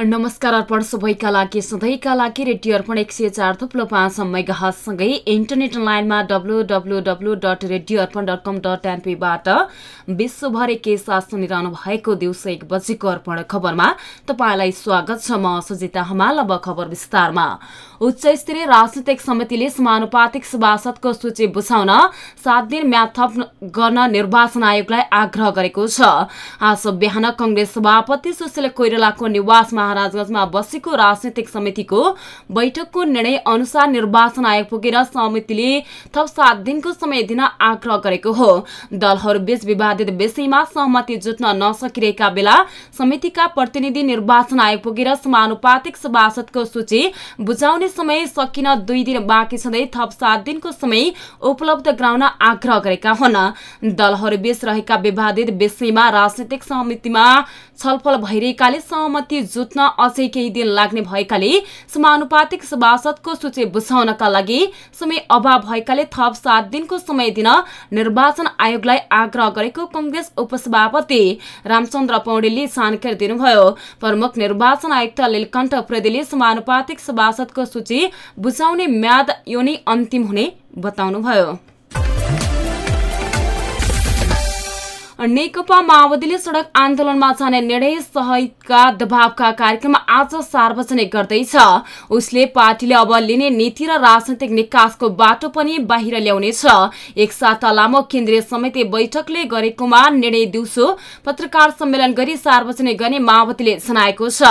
नमस्कार अर्पण सबैका लागि सधैँका लागि रेडियो अर्पण एक सय चार थुप्लो पाँच मेगासँगै इन्टरनेट लाइनमा W W W dot radio Arpan dot com dot एनपीबाट विश्वभरि के साथ सुनिरहनु भएको दिउँसो एक बजीको अर्पण खबरमा तपाईँलाई स्वागत छ म सुजिता हमाल अब खबर विस्तारमा। उच्च स्तरीय राजनीतिक समितिले समानुपातिक सभासदको सूची बुझाउन सात दिन म्याद थप गर्न निर्वाचन आयोगलाई आग्रह गरेको छ। आज बिहान कंग्रेस सभापति सुशील कोइरालाको निवास महाराजगंजमा बसेको राजनैतिक समितिको बैठकको निर्णय अनुसार निर्वाचन आयोग पुगेर समितिले थप सात दिनको समय दिन आग्रह गरेको हो। दलहरूबीच विवादित विषयमा सहमति जुट्न नसकिरहेका बेला समितिका प्रतिनिधि निर्वाचन आयोग पुगेर समानुपातिक सभासदको सूची बुझाउने समय सकिन दुई दिन बाँकी छँदै थप सात दिनको समय उपलब्ध गराउन आग्रह गरेका हुन्। दलहरूबीच रहेका विवादित विषयमा राजनैतिक समितिमा छलफल भइरहेकाले सहमति जुट्न अझै केही दिन लाग्ने भएकाले समानुपातिक सभासदको सूची बुझाउनका लागि समय अभाव भएकाले थप सात दिनको समय दिन निर्वाचन आयोगलाई आग्रह गरेको कंग्रेस उपसभापति रामचन्द्र पौडेलले जानकारी दिनुभयो। प्रमुख निर्वाचन आयुक्त लीलकण्ठ प्रेदीले समानुपातिक सभासदको सूची बुझाउने म्याद यो अन्तिम हुने बताउनुभयो। नेकपा माओवादीले सड़क आन्दोलनमा जाने निर्णय सहितका दबावका कार्यक्रम आज सार्वजनिक गर्दैछ। उसले पार्टीले अब लिने नीति र राजनैतिक निकासको बाटो पनि बाहिर ल्याउनेछ। एक साता लामो केन्द्रीय समिति बैठकले गरेकोमा निर्णय दिउँसो पत्रकार सम्मेलन गरी सार्वजनिक गर्ने माओवादीले जनाएको छ।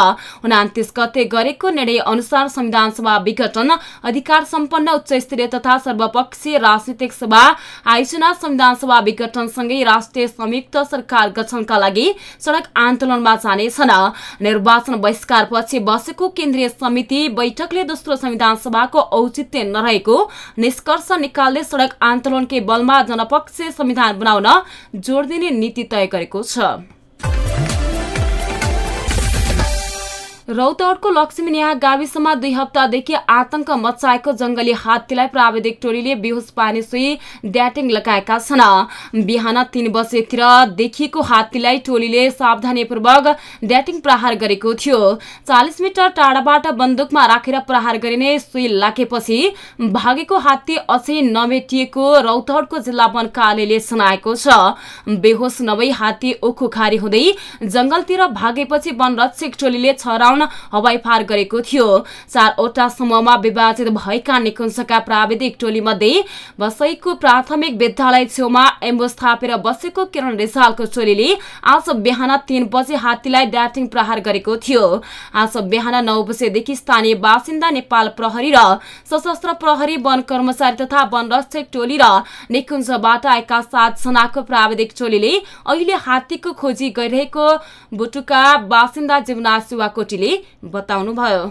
उनातिस गते गरेको निर्णय अनुसार संविधान सभा विघटन अधिकार सम्पन्न उच्च तथा सर्वपक्षीय राजनैतिक सभा आयोजना संविधान सभा विघटनसँगै राष्ट्रिय समिति संयुक्त सरकार गठनका लागि सड़क आन्दोलनमा जानेछन्। निर्वाचन बहिष्कारपछि बसेको केन्द्रीय समिति बैठकले दोस्रो संविधान सभाको औचित्य नरहेको निष्कर्ष निकाल्दै सड़क आन्दोलनकै बलमा जनपक्षीय संविधान बनाउन जोड़ दिने नीति तय गरेको छ। रौतहटको लक्ष्मी नेहा गाविसमा दुई हप्तादेखि आतंक मचाएको जंगली हात्तीलाई प्राविधिक टोलीले बेहोस पानी सुई ड्याटिङ लगाएका छन्। बिहान तीन बजेतिर देखिएको हात्तीलाई टोलीले सावधानीपूर्वक ड्याटिङ प्रहार गरेको थियो। चालिस मिटर टाढाबाट बन्दुकमा राखेर प्रहार गरिने सुई लागेपछि भागेको हात्ती अझै नमेटिएको रौतहटको जिल्ला वन कार्यालयले सुनाएको छ। बेहोस नभई हात्ती ओखुखारी हुँदै जंगलतिर भागेपछि वन रक्षक टोलीले छ हवाई फार गरेको थियो। चारवटा समूहमा विभाजित भएका निकुञ्जका प्राविधिक टोली मध्ये बसैको प्राथमिक विद्यालय छेउमा एम्बुस थापेर बसेको किरण रिसालको टोलीले आज बिहान तीन बजे हात्तीलाई ड्याटिङ प्रहार गरेको थियो। आज बिहान नौ बजेदेखि स्थानीय बासिन्दा नेपाल प्रहरी र सशस्त्र प्रहरी वन कर्मचारी तथा वन रक्षक टोली र निकुञ्जबाट आएका सात जनाको प्राविधिक टोलीले अहिले हात्तीको खोजी गरिरहेको बुटुका बासिन्दा जीवना सुवाकोटीले बताउनुभयो।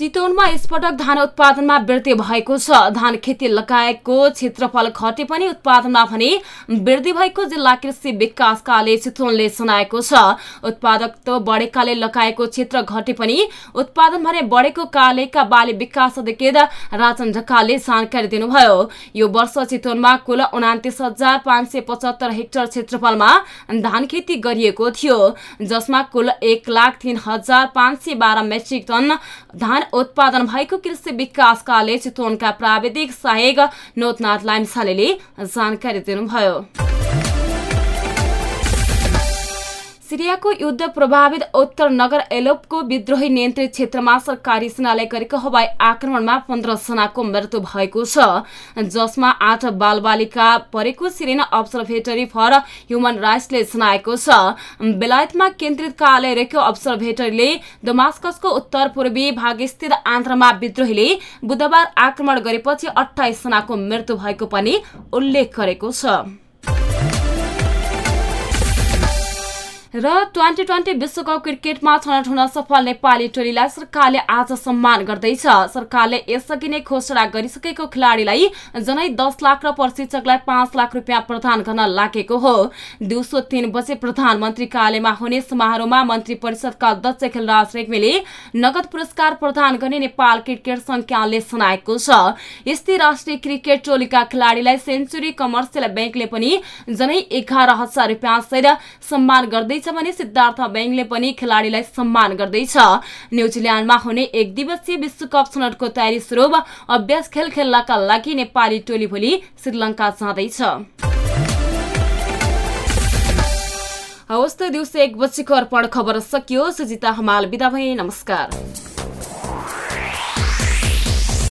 चितवनमा यसपटक धान उत्पादनमा वृद्धि भएको छ। धान खेती लगायतको क्षेत्रफल घटे पनि उत्पादनमा भने वृद्धि भएको जिल्ला कृषि विकास कार्य चितवनले सुनाएको छ। उत्पादकत्व बढेकाले लगाएको क्षेत्र घटे पनि उत्पादन भने बढेको कार्यका बाली विकास अधिकृत राजन ढकालले जानकारी दिनुभयो। यो वर्ष चितवनमा कुल उनातिस हजार पाँच सय पचहत्तर हेक्टर क्षेत्रफलमा धान खेती गरिएको थियो जसमा कुल एक लाख तीन हजार पाँच सय बाह्र मेट्रिक टन धान उत्पादन भएको कृषि विकास कार्य चितवनका प्राविधिक सहायक नोतनाथ लाइमसाले जानकारी दिनुभयो। सिरियाको युद्ध प्रभावित उत्तर नगर एलोपको विद्रोही नियन्त्रित क्षेत्रमा सरकारी सेनाले गरेको हवाई आक्रमणमा पन्ध्र जनाको मृत्यु भएको छ। जसमा आठ बालबालिका परेको सिरियन अब्जर्भेटरी फर ह्युमन राइट्सले जनाएको छ। बेलायतमा केन्द्रित कार्यालय रहेको अब्जर्भेटरीले दमास्कसको उत्तर पूर्वी भागस्थित आन्ध्रमा विद्रोहीले बुधबार आक्रमण गरेपछि अठाइस जनाको मृत्यु भएको पनि उल्लेख गरेको छ। र ट्वेन्टी ट्वेन्टी विश्वकप क्रिकेटमा छनौट हुन सफल नेपाली टोलीलाई सरकारले आज सम्मान गर्दैछ। सरकारले यसअघि नै घोषणा गरिसकेको खेलाडीलाई जनै दस लाख र प्रशिक्षकलाई पाँच लाख रुपियाँ प्रदान गर्न लागेको हो। दिउँसो तीन बजे प्रधानमन्त्री कार्यालयमा हुने समारोहमा मन्त्री परिषदका अध्यक्ष खेलराज रेग्मीले नगद पुरस्कार प्रदान गर्ने नेपाल क्रिकेट संख्याले सुनाएको छ। यस्तै राष्ट्रिय क्रिकेट टोलीका खेलाडीलाई सेन्चुरी कमर्सियल ब्याङ्कले पनि जनै एघार हजार रुपियाँ सम्मान गर्दै गर्दैछ भने सिद्धार्थ ब्याङ्कले पनि खेलाडीलाई सम्मान गर्दैछ। न्युजिल्यान्डमा हुने एक दिवसीय विश्वकप छनौटको तयारी स्वरूप अभ्यास खेल खेल्नका लागि नेपाली टोली भोलि श्रीलङ्का जाँदैछ। हवस् त दिउँसो एक बजीको अर्पण खबर सकियो सुजिता हमाल बिदा भए नमस्कार।